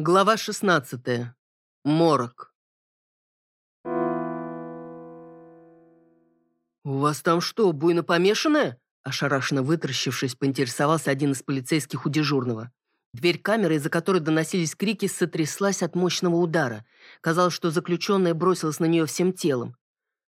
Глава 16. Морок. «У вас там что, буйно помешанное?» Ошарашенно вытращившись, поинтересовался один из полицейских у дежурного. Дверь камеры, из-за которой доносились крики, сотряслась от мощного удара. Казалось, что заключенная бросилась на нее всем телом.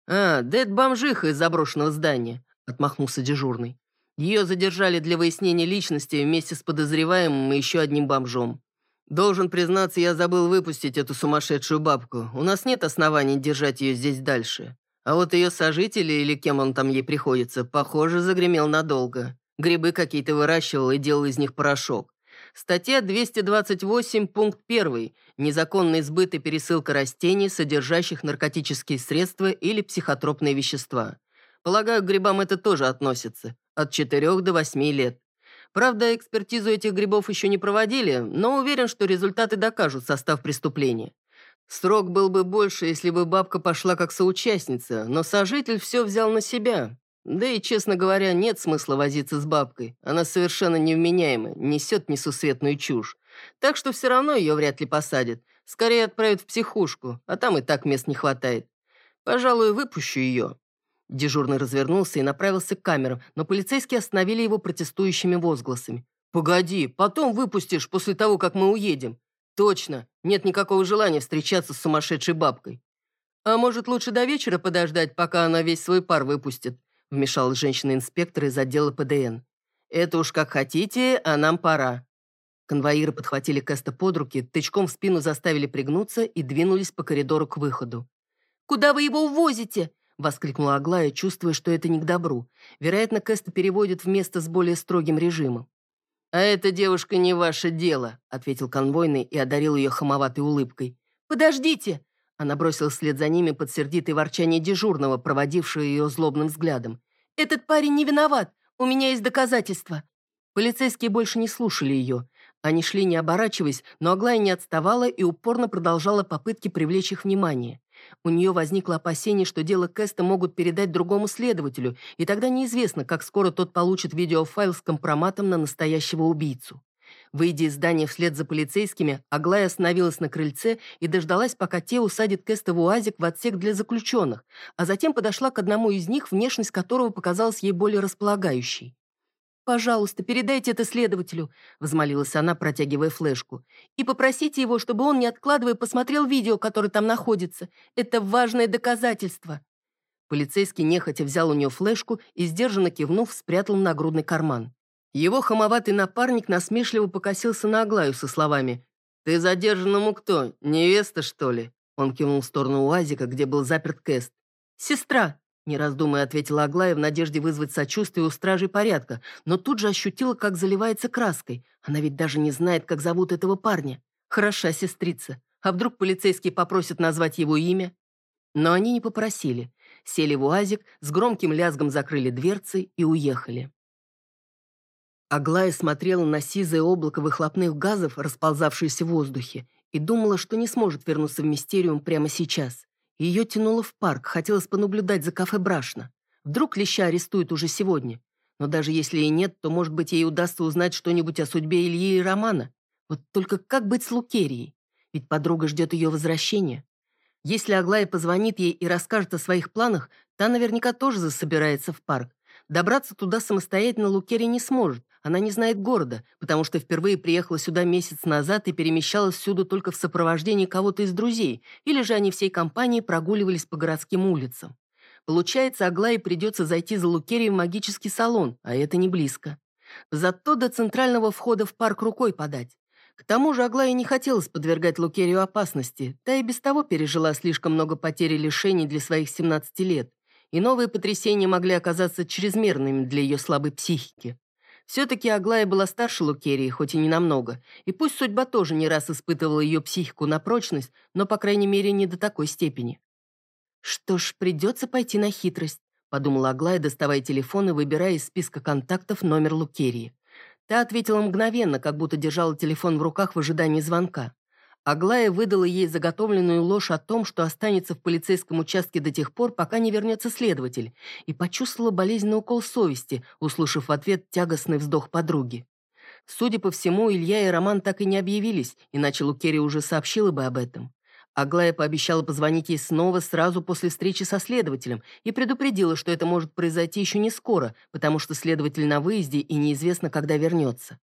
«А, да это бомжиха из заброшенного здания», — отмахнулся дежурный. Ее задержали для выяснения личности вместе с подозреваемым и еще одним бомжом. Должен признаться, я забыл выпустить эту сумасшедшую бабку. У нас нет оснований держать ее здесь дальше. А вот ее сожители, или кем он там ей приходится, похоже, загремел надолго. Грибы какие-то выращивал и делал из них порошок. Статья 228, пункт 1. Незаконный сбыт и пересылка растений, содержащих наркотические средства или психотропные вещества. Полагаю, к грибам это тоже относится. От 4 до 8 лет. Правда, экспертизу этих грибов еще не проводили, но уверен, что результаты докажут состав преступления. Срок был бы больше, если бы бабка пошла как соучастница, но сожитель все взял на себя. Да и, честно говоря, нет смысла возиться с бабкой. Она совершенно невменяема, несет несусветную чушь. Так что все равно ее вряд ли посадят. Скорее отправят в психушку, а там и так мест не хватает. Пожалуй, выпущу ее. Дежурный развернулся и направился к камерам, но полицейские остановили его протестующими возгласами. «Погоди, потом выпустишь, после того, как мы уедем». «Точно, нет никакого желания встречаться с сумасшедшей бабкой». «А может, лучше до вечера подождать, пока она весь свой пар выпустит?» вмешалась женщина-инспектор из отдела ПДН. «Это уж как хотите, а нам пора». Конвоиры подхватили Кэста под руки, тычком в спину заставили пригнуться и двинулись по коридору к выходу. «Куда вы его увозите?» Воскликнула Аглая, чувствуя, что это не к добру. Вероятно, Кэста переводит место с более строгим режимом. «А эта девушка не ваше дело», — ответил конвойный и одарил ее хамоватой улыбкой. «Подождите!» Она бросилась вслед за ними под сердитое ворчание дежурного, проводившего ее злобным взглядом. «Этот парень не виноват. У меня есть доказательства». Полицейские больше не слушали ее. Они шли не оборачиваясь, но Аглая не отставала и упорно продолжала попытки привлечь их внимание. У нее возникло опасение, что дело Кэста могут передать другому следователю, и тогда неизвестно, как скоро тот получит видеофайл с компроматом на настоящего убийцу. Выйдя из здания вслед за полицейскими, Аглая остановилась на крыльце и дождалась, пока те усадят Кэста в УАЗик в отсек для заключенных, а затем подошла к одному из них, внешность которого показалась ей более располагающей. «Пожалуйста, передайте это следователю», — взмолилась она, протягивая флешку. «И попросите его, чтобы он, не откладывая, посмотрел видео, которое там находится. Это важное доказательство». Полицейский нехотя взял у нее флешку и, сдержанно кивнув, спрятал на грудный карман. Его хамоватый напарник насмешливо покосился на Аглаю со словами «Ты задержанному кто, невеста, что ли?» Он кивнул в сторону УАЗика, где был заперт Кэст. «Сестра», не раздумывая, ответила Аглая в надежде вызвать сочувствие у стражей порядка, но тут же ощутила, как заливается краской. Она ведь даже не знает, как зовут этого парня. Хороша сестрица. А вдруг полицейские попросят назвать его имя? Но они не попросили. Сели в уазик, с громким лязгом закрыли дверцы и уехали. Аглая смотрела на сизое облако выхлопных газов, расползавшееся в воздухе, и думала, что не сможет вернуться в Мистериум прямо сейчас. Ее тянуло в парк, хотелось понаблюдать за кафе Брашна. Вдруг Леща арестуют уже сегодня. Но даже если и нет, то, может быть, ей удастся узнать что-нибудь о судьбе Ильи и Романа. Вот только как быть с Лукерией? Ведь подруга ждет ее возвращения. Если Аглая позвонит ей и расскажет о своих планах, та наверняка тоже засобирается в парк. Добраться туда самостоятельно Лукерия не сможет. Она не знает города, потому что впервые приехала сюда месяц назад и перемещалась всюду только в сопровождении кого-то из друзей, или же они всей компанией прогуливались по городским улицам. Получается, Аглае придется зайти за Лукерией в магический салон, а это не близко. Зато до центрального входа в парк рукой подать. К тому же Аглае не хотелось подвергать Лукерию опасности, та и без того пережила слишком много потерь и лишений для своих 17 лет, и новые потрясения могли оказаться чрезмерными для ее слабой психики. Все-таки Аглая была старше Лукерии, хоть и не намного, и пусть судьба тоже не раз испытывала ее психику на прочность, но, по крайней мере, не до такой степени. «Что ж, придется пойти на хитрость», — подумала Аглая, доставая телефон и выбирая из списка контактов номер Лукерии. Та ответила мгновенно, как будто держала телефон в руках в ожидании звонка. Аглая выдала ей заготовленную ложь о том, что останется в полицейском участке до тех пор, пока не вернется следователь, и почувствовала болезненный укол совести, услышав в ответ тягостный вздох подруги. Судя по всему, Илья и Роман так и не объявились, иначе Лукерия уже сообщила бы об этом. Аглая пообещала позвонить ей снова сразу после встречи со следователем и предупредила, что это может произойти еще не скоро, потому что следователь на выезде и неизвестно, когда вернется.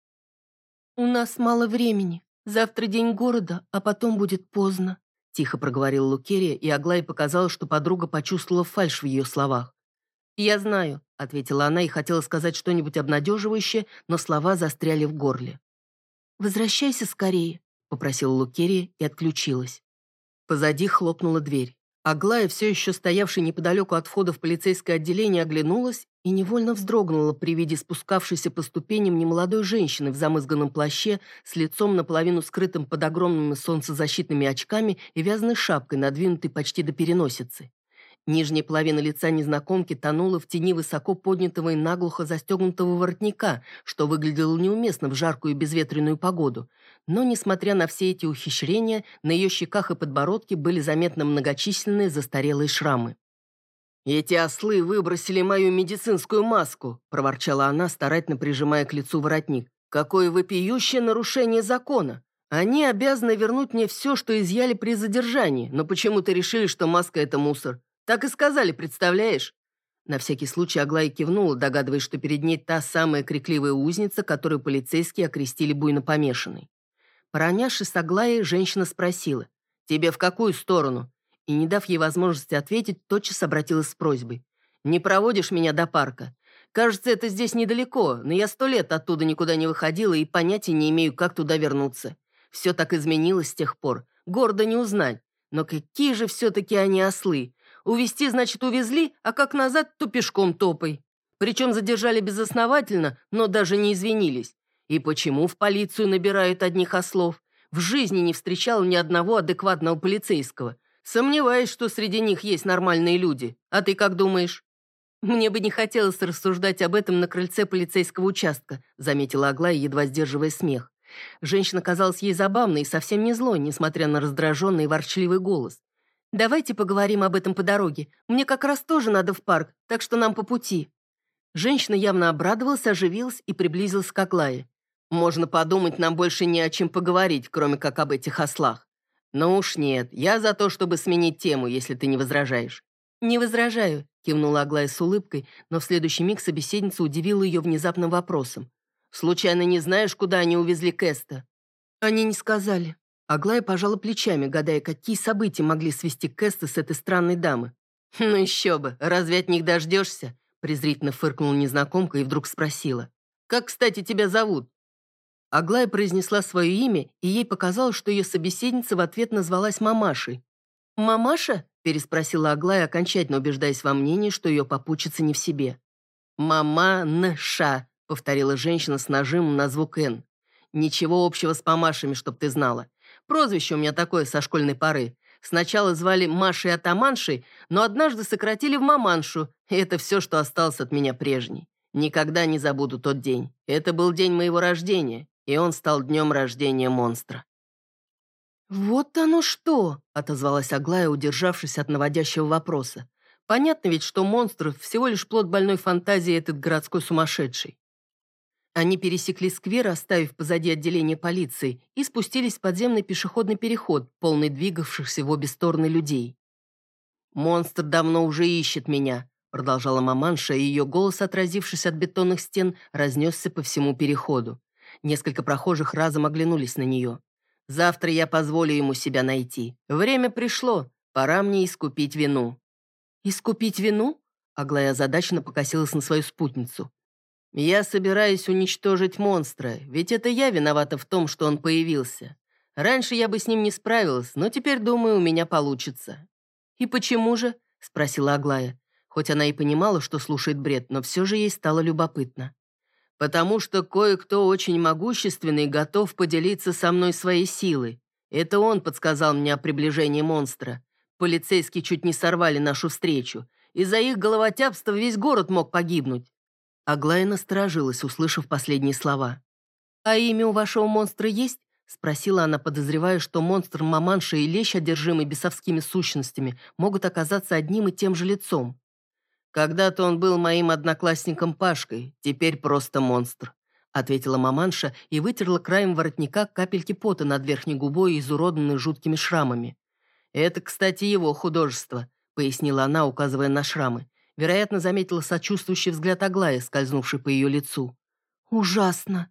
«У нас мало времени. Завтра день города, а потом будет поздно», тихо проговорила Лукерия, и Аглае показалось, что подруга почувствовала фальшь в ее словах. «Я знаю», — ответила она и хотела сказать что-нибудь обнадеживающее, но слова застряли в горле. «Возвращайся скорее», — попросила Лукерия и отключилась. Позади хлопнула дверь. Аглая, все еще стоявшая неподалеку от входа в полицейское отделение, оглянулась и невольно вздрогнула при виде спускавшейся по ступеням немолодой женщины в замызганном плаще с лицом наполовину скрытым под огромными солнцезащитными очками и вязаной шапкой, надвинутой почти до переносицы. Нижняя половина лица незнакомки тонула в тени высоко поднятого и наглухо застегнутого воротника, что выглядело неуместно в жаркую безветренную погоду. Но, несмотря на все эти ухищрения, на ее щеках и подбородке были заметны многочисленные застарелые шрамы. «Эти ослы выбросили мою медицинскую маску», – проворчала она, старательно прижимая к лицу воротник. «Какое вопиющее нарушение закона! Они обязаны вернуть мне все, что изъяли при задержании, но почему-то решили, что маска – это мусор. Так и сказали, представляешь?» На всякий случай Аглая кивнула, догадываясь, что перед ней та самая крикливая узница, которую полицейские окрестили буйно помешанной. Поронявшись с Аглаей, женщина спросила, «Тебе в какую сторону?» И, не дав ей возможности ответить, тотчас обратилась с просьбой. «Не проводишь меня до парка? Кажется, это здесь недалеко, но я сто лет оттуда никуда не выходила и понятия не имею, как туда вернуться. Все так изменилось с тех пор. Гордо не узнать. Но какие же все-таки они ослы? Увезти, значит, увезли, а как назад, то пешком топай. Причем задержали безосновательно, но даже не извинились. И почему в полицию набирают одних ослов? В жизни не встречал ни одного адекватного полицейского. Сомневаюсь, что среди них есть нормальные люди. А ты как думаешь? Мне бы не хотелось рассуждать об этом на крыльце полицейского участка, заметила Аглая, едва сдерживая смех. Женщина казалась ей забавной и совсем не злой, несмотря на раздраженный и ворчливый голос. Давайте поговорим об этом по дороге. Мне как раз тоже надо в парк, так что нам по пути». Женщина явно обрадовалась, оживилась и приблизилась к Аглае. «Можно подумать, нам больше не о чем поговорить, кроме как об этих ослах. Но уж нет, я за то, чтобы сменить тему, если ты не возражаешь». «Не возражаю», — кивнула Аглая с улыбкой, но в следующий миг собеседница удивила ее внезапным вопросом. «Случайно не знаешь, куда они увезли Кэста?» «Они не сказали», Аглая пожала плечами, гадая, какие события могли свести Кэста с этой странной дамы. «Ну еще бы, разве от них дождешься?» презрительно фыркнула незнакомка и вдруг спросила. «Как, кстати, тебя зовут?» Аглая произнесла свое имя, и ей показалось, что ее собеседница в ответ назвалась Мамашей. «Мамаша?» – переспросила Аглая, окончательно убеждаясь во мнении, что ее попутчица не в себе. «Мама-н-ша», – повторила женщина с нажимом на звук «н». «Ничего общего с Мамашами, чтоб ты знала. Прозвище у меня такое со школьной поры. Сначала звали Машей Атаманшей, но однажды сократили в Маманшу, и это все, что осталось от меня прежней. Никогда не забуду тот день. Это был день моего рождения, и он стал днем рождения монстра. «Вот оно что!» — отозвалась Аглая, удержавшись от наводящего вопроса. «Понятно ведь, что монстр — всего лишь плод больной фантазии этот городской сумасшедший. Они пересекли сквер, оставив позади отделение полиции, и спустились в подземный пешеходный переход, полный двигавшихся в обе стороны людей. «Монстр давно уже ищет меня», — продолжала маманша, и ее голос, отразившись от бетонных стен, разнесся по всему переходу. Несколько прохожих разом оглянулись на нее. «Завтра я позволю ему себя найти. Время пришло. Пора мне искупить вину». «Искупить вину?» Аглая озадаченно покосилась на свою спутницу. Я собираюсь уничтожить монстра, ведь это я виновата в том, что он появился. Раньше я бы с ним не справилась, но теперь, думаю, у меня получится». «И почему же?» — спросила Аглая. Хоть она и понимала, что слушает бред, но все же ей стало любопытно. «Потому что кое-кто очень могущественный готов поделиться со мной своей силой. Это он подсказал мне о приближении монстра. Полицейские чуть не сорвали нашу встречу. Из-за их головотяпства весь город мог погибнуть. Аглая насторожилась, услышав последние слова. «А имя у вашего монстра есть?» — спросила она, подозревая, что монстр маманша и лещ, одержимый бесовскими сущностями, могут оказаться одним и тем же лицом. «Когда-то он был моим одноклассником Пашкой, теперь просто монстр. ответила маманша и вытерла краем воротника капельки пота над верхней губой, изуродованной жуткими шрамами. «Это, кстати, его художество», — пояснила она, указывая на шрамы. Вероятно, заметила сочувствующий взгляд Аглая, скользнувший по ее лицу. «Ужасно».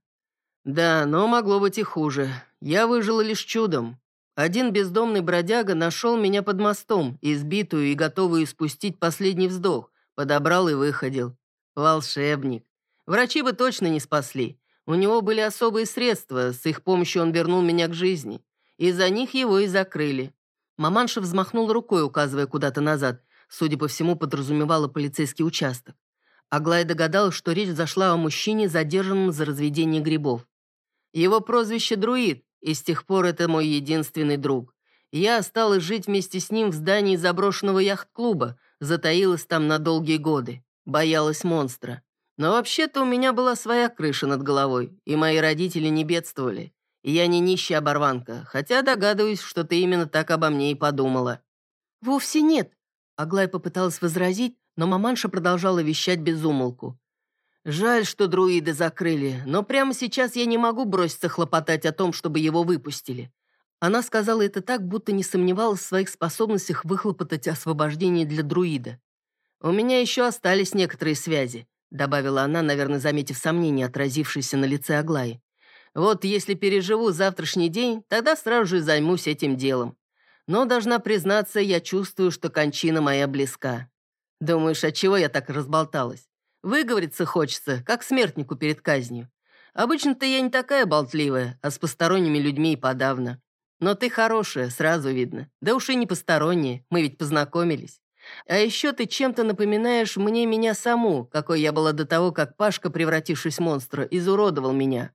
«Да, но могло быть и хуже. Я выжила лишь чудом. Один бездомный бродяга нашел меня под мостом, избитую и готовую испустить последний вздох, подобрал и выходил. Волшебник. Врачи бы точно не спасли. У него были особые средства, с их помощью он вернул меня к жизни. Из-за них его и закрыли. Маманша взмахнул рукой, указывая куда-то назад. Судя по всему, подразумевала полицейский участок. Аглая догадалась, что речь зашла о мужчине, задержанном за разведение грибов. Его прозвище «Друид», и с тех пор это мой единственный друг. Я осталась жить вместе с ним в здании заброшенного яхт-клуба, затаилась там на долгие годы, боялась монстра. Но вообще-то у меня была своя крыша над головой, и мои родители не бедствовали. И я не нищая оборванка, хотя догадываюсь, что ты именно так обо мне и подумала». «Вовсе нет», — Аглая попыталась возразить, но маманша продолжала вещать без умолку. «Жаль, что друиды закрыли, но прямо сейчас я не могу броситься хлопотать о том, чтобы его выпустили». Она сказала это так, будто не сомневалась в своих способностях выхлопотать освобождение для друида. «У меня еще остались некоторые связи добавила она, наверное, заметив сомнение, отразившееся на лице Аглаи. «Вот если переживу завтрашний день, тогда сразу же займусь этим делом. Но, должна признаться, я чувствую, что кончина моя близка. Думаешь, от чего я так разболталась? Выговориться хочется, как смертнику перед казнью. Обычно-то я не такая болтливая, а с посторонними людьми и подавно. Но ты хорошая, сразу видно. Да уж и не посторонняя, мы ведь познакомились. А еще ты чем-то напоминаешь мне меня саму, какой я была до того, как Пашка, превратившись в монстра, изуродовал меня».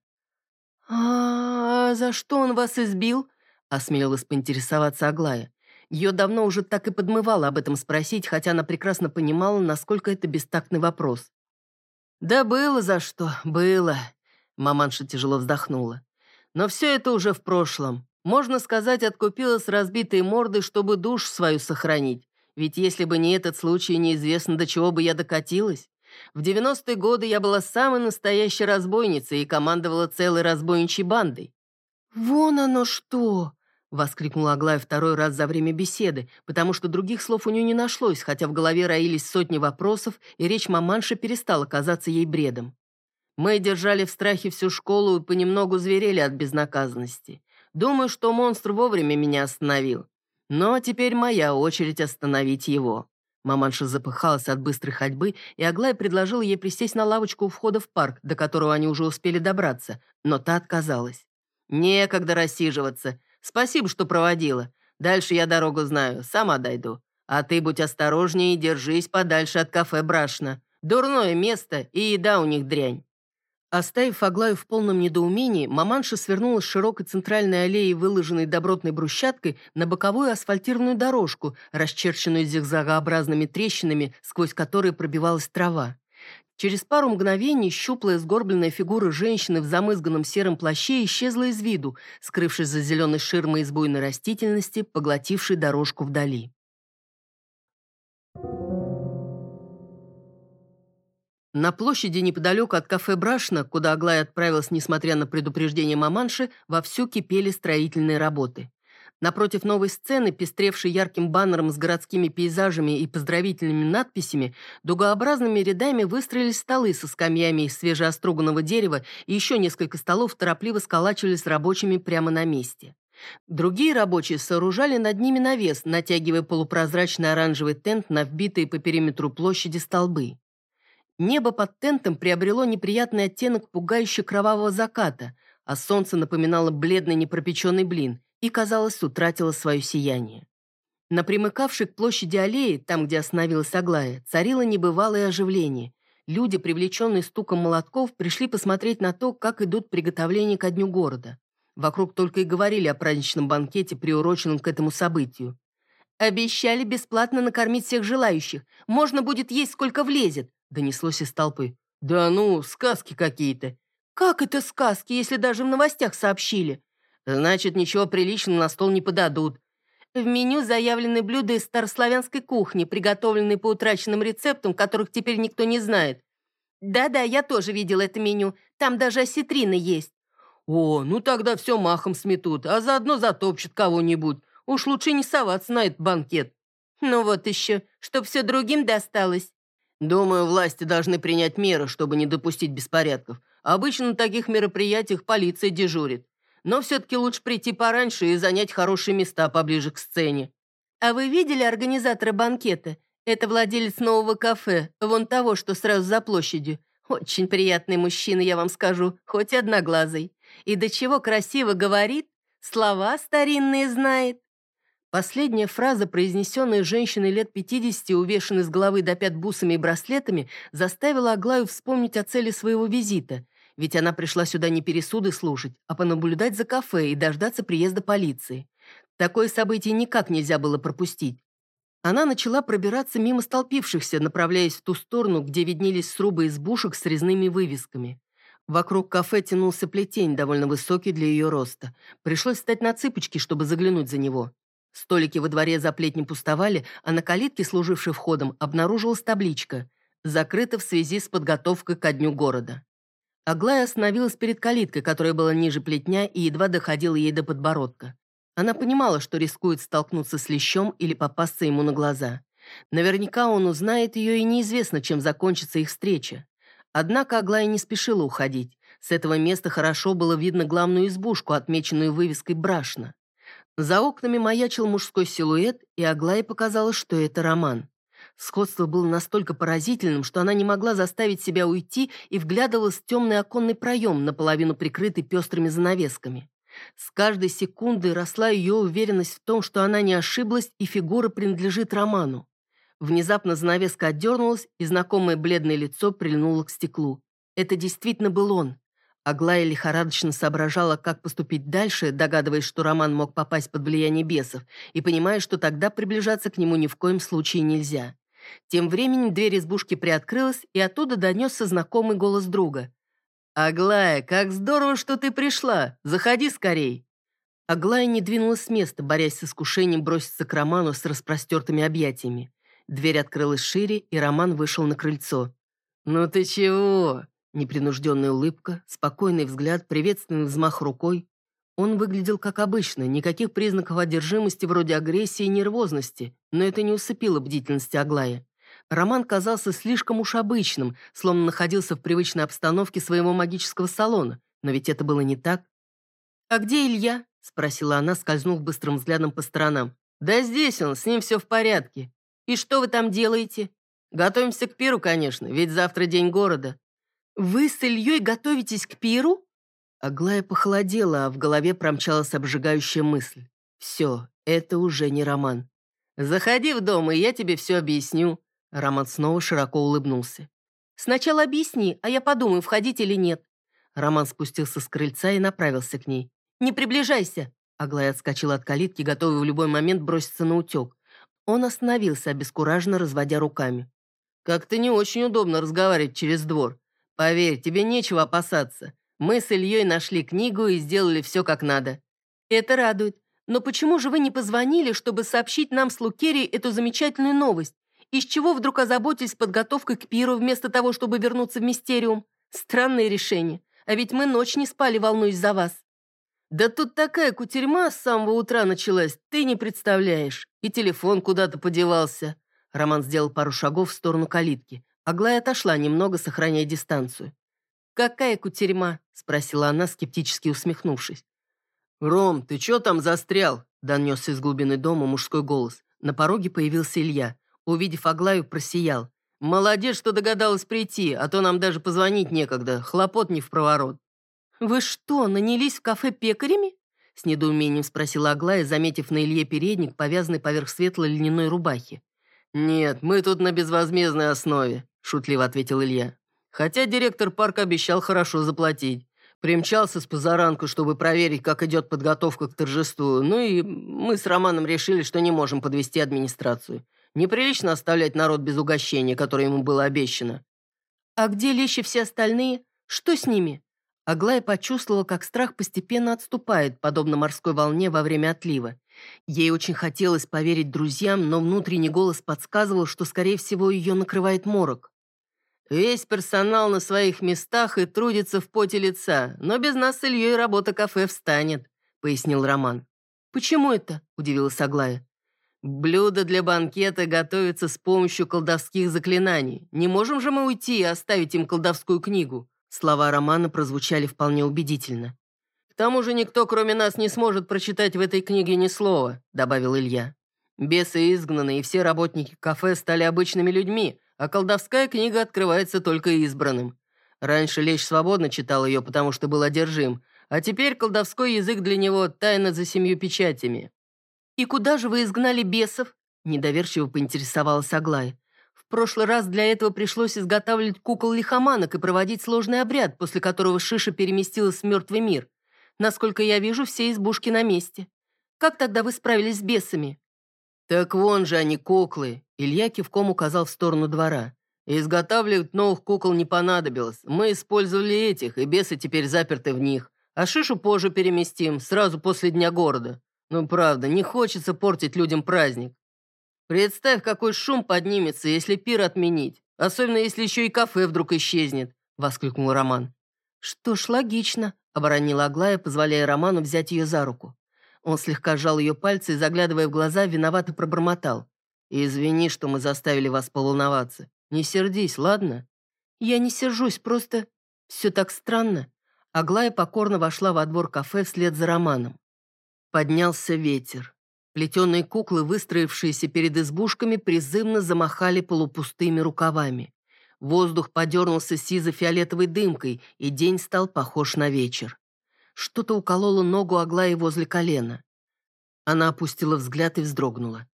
«А, -а, -а за что он вас избил?» — осмелилась поинтересоваться Аглая. Ее давно уже так и подмывало об этом спросить, хотя она прекрасно понимала, насколько это бестактный вопрос. «Да было за что, было», — маманша тяжело вздохнула. «Но все это уже в прошлом. Можно сказать, откупилась разбитой мордой, чтобы душ свою сохранить. Ведь если бы не этот случай, неизвестно, до чего бы я докатилась. В 90-е годы я была самой настоящей разбойницей и командовала целой разбойничьей бандой. «Вон оно что!» — воскликнула Аглая второй раз за время беседы, потому что других слов у нее не нашлось, хотя в голове роились сотни вопросов, и речь маманши перестала казаться ей бредом. Мы держали в страхе всю школу и понемногу зверели от безнаказанности. Думаю, что монстр вовремя меня остановил. Но теперь моя очередь остановить его. Маманша запыхалась от быстрой ходьбы, и Аглая предложила ей присесть на лавочку у входа в парк, до которого они уже успели добраться, но та отказалась. «Некогда рассиживаться. Спасибо, что проводила. Дальше я дорогу знаю, сама дойду. А ты будь осторожнее и держись подальше от кафе «Брашна». Дурное место, и еда у них дрянь». Оставив Аглаю в полном недоумении, маманша свернула с широкой центральной аллеи, выложенной добротной брусчаткой, на боковую асфальтированную дорожку, расчерченную зигзагообразными трещинами, сквозь которые пробивалась трава. Через пару мгновений щуплая сгорбленная фигура женщины в замызганном сером плаще исчезла из виду, скрывшись за зеленой ширмой из буйной растительности, поглотившей дорожку вдали. На площади неподалеку от кафе «Брашна», куда Аглая отправилась, несмотря на предупреждение маманши, вовсю кипели строительные работы. Напротив новой сцены, пестревшей ярким баннером с городскими пейзажами и поздравительными надписями, дугообразными рядами выстроились столы со скамьями из свежеоструганного дерева, и еще несколько столов торопливо сколачивались рабочими прямо на месте. Другие рабочие сооружали над ними навес, натягивая полупрозрачный оранжевый тент на вбитые по периметру площади столбы. Небо под тентом приобрело неприятный оттенок пугающе кровавого заката, а солнце напоминало бледный непропеченный блин и, казалось, утратило свое сияние. На примыкавшей к площади аллеи, там, где остановилась Аглая, царило небывалое оживление. Люди, привлеченные стуком молотков, пришли посмотреть на то, как идут приготовления ко дню города. Вокруг только и говорили о праздничном банкете, приуроченном к этому событию. «Обещали бесплатно накормить всех желающих. Можно будет есть, сколько влезет», Донеслось из толпы. «Да ну, сказки какие-то». «Как это сказки, если даже в новостях сообщили?» «Значит, ничего приличного на стол не подадут». В меню заявлены блюда из старославянской кухни, приготовленные по утраченным рецептам, которых теперь никто не знает. Да-да, я тоже видел это меню. Там даже осетрины есть. О, ну тогда все махом сметут, а заодно затопчут кого-нибудь. Уж лучше не соваться на этот банкет. Ну вот еще, чтоб все другим досталось. Думаю, власти должны принять меры, чтобы не допустить беспорядков. Обычно на таких мероприятиях полиция дежурит. Но все-таки лучше прийти пораньше и занять хорошие места поближе к сцене. А вы видели организатора банкета? Это владелец нового кафе, вон того, что сразу за площадью. Очень приятный мужчина, я вам скажу, хоть одноглазый. И до чего красиво говорит, слова старинные знает. Последняя фраза, произнесенная женщиной лет 50, увешанной с головы до пят бусами и браслетами, заставила Аглаю вспомнить о цели своего визита. Ведь она пришла сюда не пересуды слушать, а понаблюдать за кафе и дождаться приезда полиции. Такое событие никак нельзя было пропустить. Она начала пробираться мимо столпившихся, направляясь в ту сторону, где виднелись срубы избушек с резными вывесками. Вокруг кафе тянулся плетень, довольно высокий для ее роста. Пришлось встать на цыпочки, чтобы заглянуть за него. Столики во дворе за плетнем пустовали, а на калитке, служившей входом, обнаружилась табличка «Закрыто в связи с подготовкой ко дню города». Аглая остановилась перед калиткой, которая была ниже плетня и едва доходила ей до подбородка. Она понимала, что рискует столкнуться с лещом или попасться ему на глаза. Наверняка он узнает ее, и неизвестно, чем закончится их встреча. Однако Аглая не спешила уходить. С этого места хорошо было видно главную избушку, отмеченную вывеской «Брашна». За окнами маячил мужской силуэт, и Аглае показалось, что это Роман. Сходство было настолько поразительным, что она не могла заставить себя уйти и вглядывалась в темный оконный проем, наполовину прикрытый пестрыми занавесками. С каждой секундой росла ее уверенность в том, что она не ошиблась и фигура принадлежит Роману. Внезапно занавеска отдернулась, и знакомое бледное лицо прильнуло к стеклу. Это действительно был он. Аглая лихорадочно соображала, как поступить дальше, догадываясь, что Роман мог попасть под влияние бесов, и понимая, что тогда приближаться к нему ни в коем случае нельзя. Тем временем дверь избушки приоткрылась, и оттуда донесся знакомый голос друга. «Аглая, как здорово, что ты пришла! Заходи скорей!» Аглая не двинулась с места, борясь с искушением броситься к Роману с распростертыми объятиями. Дверь открылась шире, и Роман вышел на крыльцо. «Ну ты чего?» Непринужденная улыбка, спокойный взгляд, приветственный взмах рукой. Он выглядел как обычно, никаких признаков одержимости вроде агрессии и нервозности, но это не усыпило бдительности Аглая. Роман казался слишком уж обычным, словно находился в привычной обстановке своего магического салона, но ведь это было не так. «А где Илья?» – спросила она, скользнув быстрым взглядом по сторонам. «Да здесь он, с ним все в порядке. «И что вы там делаете?» «Готовимся к пиру, конечно, ведь завтра день города». «Вы с Ильей готовитесь к пиру?» Аглая похолодела, а в голове промчалась обжигающая мысль. «Все, это уже не роман». «Заходи в дом, и я тебе все объясню». Роман снова широко улыбнулся. «Сначала объясни, а я подумаю, входить или нет». Роман спустился с крыльца и направился к ней. «Не приближайся!» Аглая отскочила от калитки, готовая в любой момент броситься на утек. Он остановился, обескураженно разводя руками. «Как-то не очень удобно разговаривать через двор. Поверь, тебе нечего опасаться. Мы с Ильей нашли книгу и сделали все как надо». «Это радует. Но почему же вы не позвонили, чтобы сообщить нам с Лукерией эту замечательную новость? Из чего вдруг озаботились подготовкой к пиру вместо того, чтобы вернуться в Мистериум? Странное решение. А ведь мы ночь не спали, волнуясь за вас». «Да тут такая кутерьма с самого утра началась, ты не представляешь. И телефон куда-то подевался». Роман сделал пару шагов в сторону калитки. Аглая отошла немного, сохраняя дистанцию. «Какая кутерьма?» – спросила она, скептически усмехнувшись. «Ром, ты чё там застрял?» – донесся из глубины дома мужской голос. На пороге появился Илья. Увидев Аглаю, просиял. «Молодец, что догадалась прийти, а то нам даже позвонить некогда. Хлопот не в проворот». «Вы что, нанялись в кафе пекарями?» С недоумением спросила Аглая, заметив на Илье передник, повязанный поверх светлой льняной рубахи. «Нет, мы тут на безвозмездной основе», – шутливо ответил Илья. «Хотя директор парка обещал хорошо заплатить. Примчался с позаранку, чтобы проверить, как идет подготовка к торжеству. Ну и мы с Романом решили, что не можем подвести администрацию. Неприлично оставлять народ без угощения, которое ему было обещано». «А где лещи все остальные? Что с ними?» Аглая почувствовала, как страх постепенно отступает, подобно морской волне во время отлива. Ей очень хотелось поверить друзьям, но внутренний голос подсказывал, что, скорее всего, ее накрывает морок. Весь персонал на своих местах и трудится в поте лица, но без нас с Ильей работа кафе встанет», — пояснил Роман. «Почему это?» — удивилась Аглая. «Блюда для банкета готовятся с помощью колдовских заклинаний. Не можем же мы уйти и оставить им колдовскую книгу?» Слова Романа прозвучали вполне убедительно. «К тому же никто, кроме нас, не сможет прочитать в этой книге ни слова», — добавил Илья. «Бесы изгнаны, и все работники кафе стали обычными людьми, а колдовская книга открывается только избранным. Раньше Лещ свободно читал ее, потому что был одержим, а теперь колдовской язык для него тайна за семью печатями. «И куда же вы изгнали бесов?» – недоверчиво поинтересовалась Аглая. «В прошлый раз для этого пришлось изготавливать кукол-лихоманок и проводить сложный обряд, после которого Шиша переместилась в мертвый мир. Насколько я вижу, все избушки на месте. Как тогда вы справились с бесами?» «Так вон же они, куклы!» Илья кивком указал в сторону двора. «Изготавливать новых кукол не понадобилось. Мы использовали этих, и бесы теперь заперты в них. А шишу позже переместим, сразу после Дня города. Ну, правда, не хочется портить людям праздник. Представь, какой шум поднимется, если пир отменить. Особенно, если еще и кафе вдруг исчезнет», — воскликнул Роман. «Что ж, логично», — оборонила Аглая, позволяя Роману взять ее за руку. Он слегка сжал ее пальцы и, заглядывая в глаза, виновато пробормотал. «Извини, что мы заставили вас поволноваться. Не сердись, ладно?» «Я не сержусь, просто все так странно». Аглая покорно вошла во двор кафе вслед за Романом. Поднялся ветер. Плетеные куклы, выстроившиеся перед избушками, призывно замахали полупустыми рукавами. Воздух подернулся сизо-фиолетовой дымкой, и день стал похож на вечер. Что-то укололо ногу Аглаи возле колена. Она опустила взгляд и вздрогнула.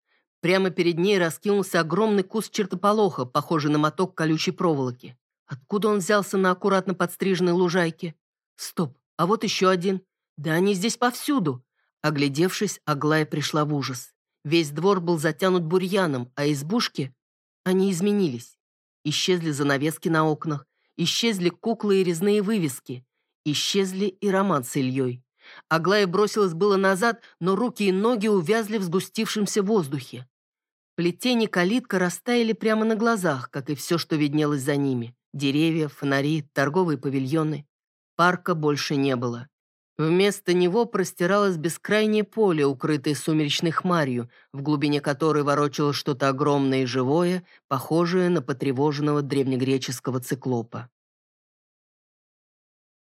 Прямо перед ней раскинулся огромный куст чертополоха, похожий на моток колючей проволоки. Откуда он взялся на аккуратно подстриженной лужайке? Стоп, а вот еще один. Да они здесь повсюду. Оглядевшись, Аглая пришла в ужас. Весь двор был затянут бурьяном, а избушки... Они изменились. Исчезли занавески на окнах, исчезли куклы и резные вывески. Исчезли и роман с Ильей. Аглая бросилась было назад, но руки и ноги увязли в сгустившемся воздухе. Плетень калитка растаяли прямо на глазах, как и все, что виднелось за ними. Деревья, фонари, торговые павильоны. Парка больше не было. Вместо него простиралось бескрайнее поле, укрытое сумеречной хмарью, в глубине которой ворочалось что-то огромное и живое, похожее на потревоженного древнегреческого циклопа.